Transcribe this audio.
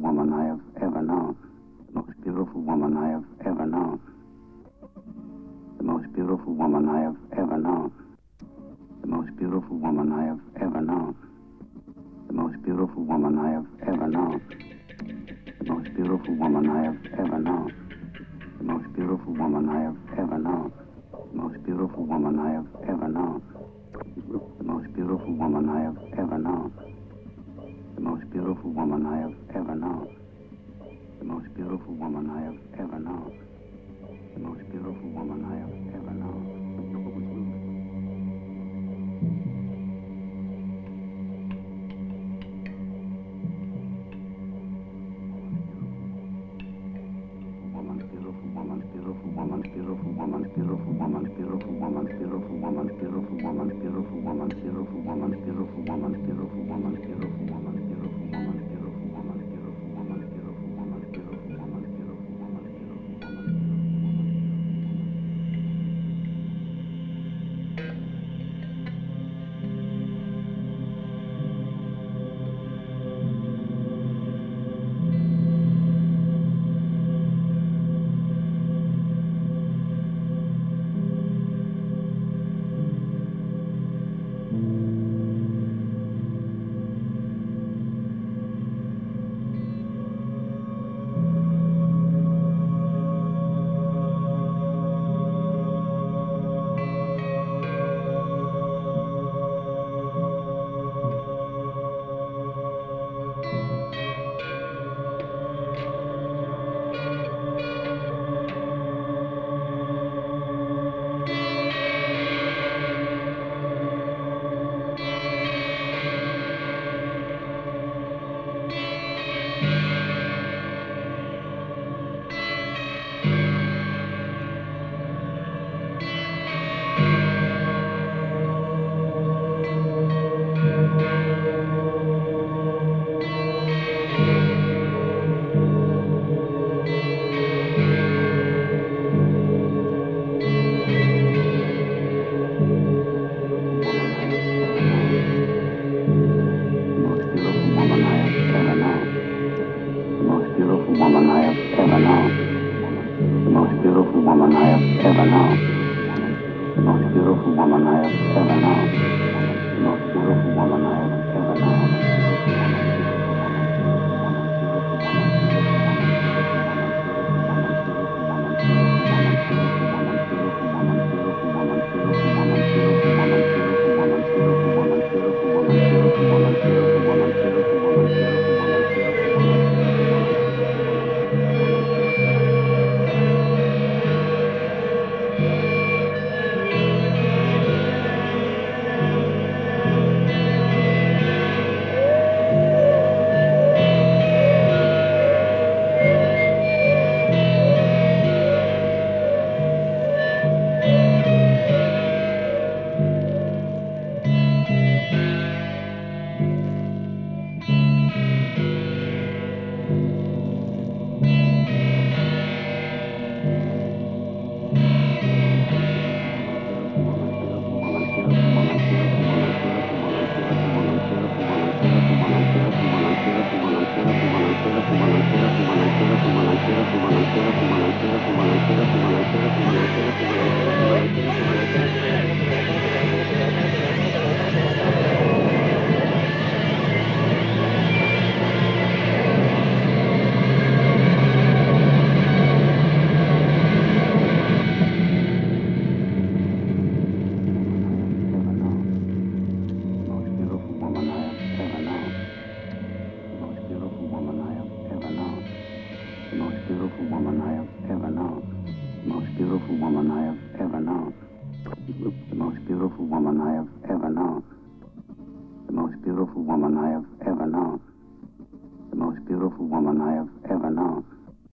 woman I have ever known. The most beautiful woman I have ever known. The most beautiful woman I have ever known. The most beautiful woman I have ever known. The most beautiful woman I have ever known. The most beautiful woman I have ever known. The most beautiful woman I have ever known. The most beautiful woman I have ever known. The most beautiful woman I have ever known beautiful woman I have ever known. The most beautiful woman I have ever known. beautiful woman, beautiful woman, beautiful woman, beautiful woman, beautiful woman, beautiful woman, beautiful woman, beautiful woman, beautiful woman, beautiful woman. most beautiful woman I have ever known. The most beautiful woman I have ever known. The most beautiful woman I have ever known. Thank you. beautiful woman I have ever known. The most beautiful woman I have ever known. The most beautiful woman I have ever known. The most beautiful woman I have